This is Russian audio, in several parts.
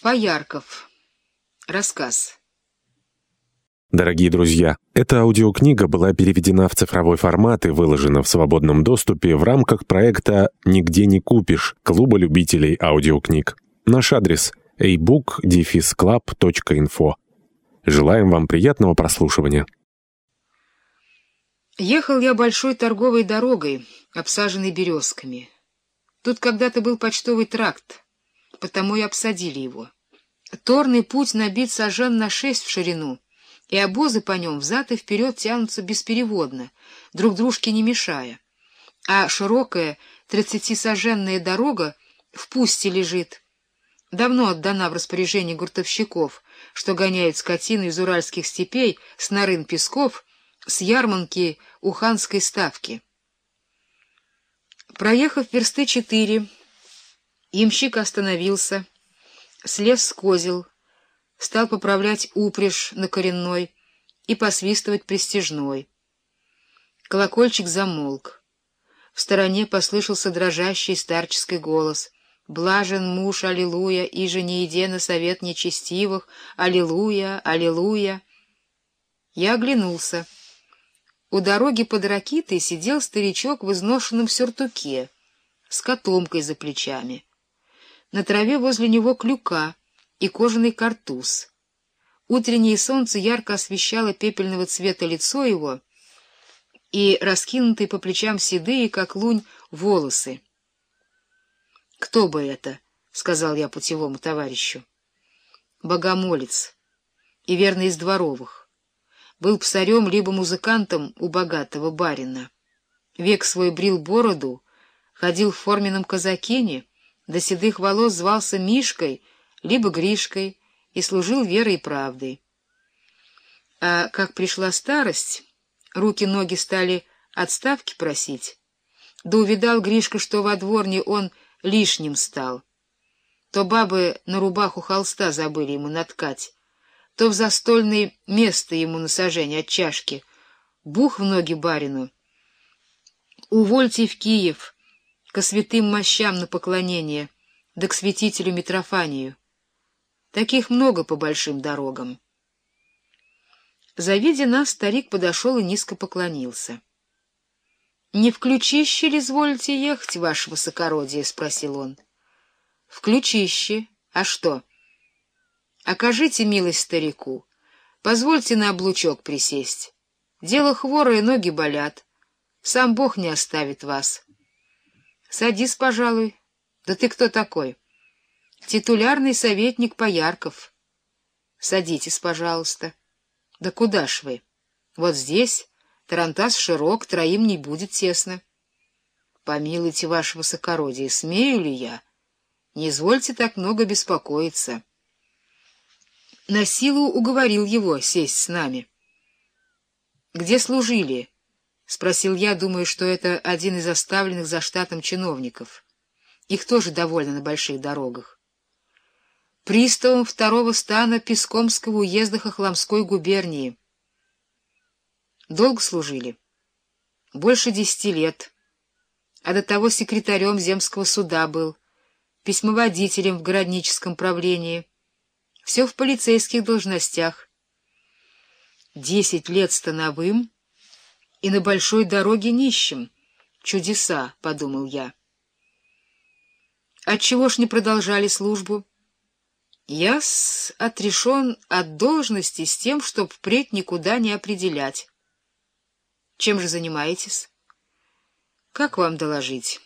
Поярков. Рассказ. Дорогие друзья, эта аудиокнига была переведена в цифровой формат и выложена в свободном доступе в рамках проекта «Нигде не купишь» Клуба любителей аудиокниг. Наш адрес — ebook-club.info. Желаем вам приятного прослушивания. Ехал я большой торговой дорогой, обсаженной березками. Тут когда-то был почтовый тракт, потому и обсадили его. Торный путь набит сажен на шесть в ширину, и обозы по нем взад и вперед тянутся беспереводно, друг дружке не мешая. А широкая тридцатисаженная дорога в пусте лежит. Давно отдана в распоряжение гуртовщиков, что гоняют скотину из уральских степей с нарын песков, с ярманки Уханской ставки. Проехав версты четыре, Ямщик остановился, слез с козел, стал поправлять упряжь на коренной и посвистывать пристежной. Колокольчик замолк. В стороне послышался дрожащий старческий голос. «Блажен муж, аллилуйя, и же не иде на совет нечестивых, аллилуйя, аллилуйя!» Я оглянулся. У дороги под ракитой сидел старичок в изношенном сюртуке с котомкой за плечами. На траве возле него клюка и кожаный картуз. Утреннее солнце ярко освещало пепельного цвета лицо его и раскинутые по плечам седые, как лунь, волосы. — Кто бы это? — сказал я путевому товарищу. — Богомолец. И верно из дворовых. Был псарем либо музыкантом у богатого барина. Век свой брил бороду, ходил в форменном казакине — до седых волос звался Мишкой, либо Гришкой, и служил верой и правдой. А как пришла старость, руки-ноги стали отставки просить, да увидал Гришка, что во дворне он лишним стал. То бабы на рубаху холста забыли ему наткать, то в застольное место ему на сажень от чашки, бух в ноги барину. Увольте в Киев — ко святым мощам на поклонение, да к святителю Митрофанию. Таких много по большим дорогам. Завидя нас, старик подошел и низко поклонился. — Не в ключище ли изволите ехать, ваше высокородие? — спросил он. — В ключище. А что? — Окажите милость старику. Позвольте на облучок присесть. Дело хворое, ноги болят. Сам Бог не оставит вас. —— Садись, пожалуй. Да ты кто такой? — Титулярный советник Поярков. — Садитесь, пожалуйста. — Да куда ж вы? Вот здесь. Тарантас широк, троим не будет тесно. — Помилуйте, ваше высокородие, смею ли я? Не извольте так много беспокоиться. На силу уговорил его сесть с нами. — Где служили? —— спросил я, думая, что это один из оставленных за штатом чиновников. Их тоже довольно на больших дорогах. Приставом второго стана Пескомского уезда Хохломской губернии. Долго служили? Больше десяти лет. А до того секретарем земского суда был, письмоводителем в городническом правлении. Все в полицейских должностях. Десять лет становым — и на большой дороге нищим. Чудеса, — подумал я. Отчего ж не продолжали службу? Я с отрешен от должности с тем, чтоб впредь никуда не определять. Чем же занимаетесь? Как вам доложить?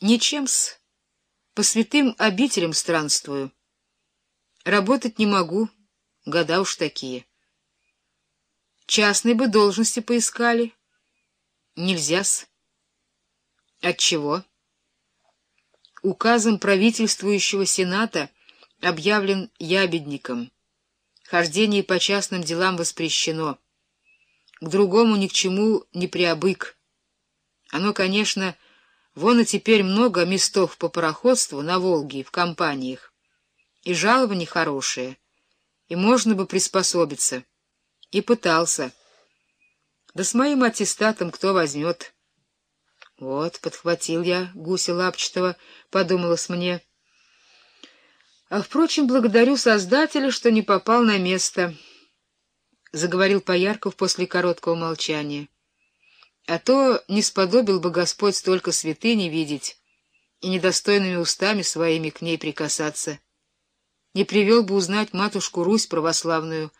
Ничем-с. По святым обителям странствую. Работать не могу, года уж такие. Частной бы должности поискали — Нельзя-с. Отчего? Указом правительствующего Сената объявлен ябедником. Хождение по частным делам воспрещено. К другому ни к чему не приобык. Оно, конечно, вон и теперь много местов по пароходству на Волге в компаниях. И жалование хорошее, и можно бы приспособиться. И пытался — да с моим аттестатом кто возьмет? Вот, подхватил я гуся лапчатого, подумалось мне. А, впрочем, благодарю Создателя, что не попал на место, — заговорил Поярков после короткого молчания. А то не сподобил бы Господь столько святыни видеть и недостойными устами своими к ней прикасаться. Не привел бы узнать матушку Русь православную,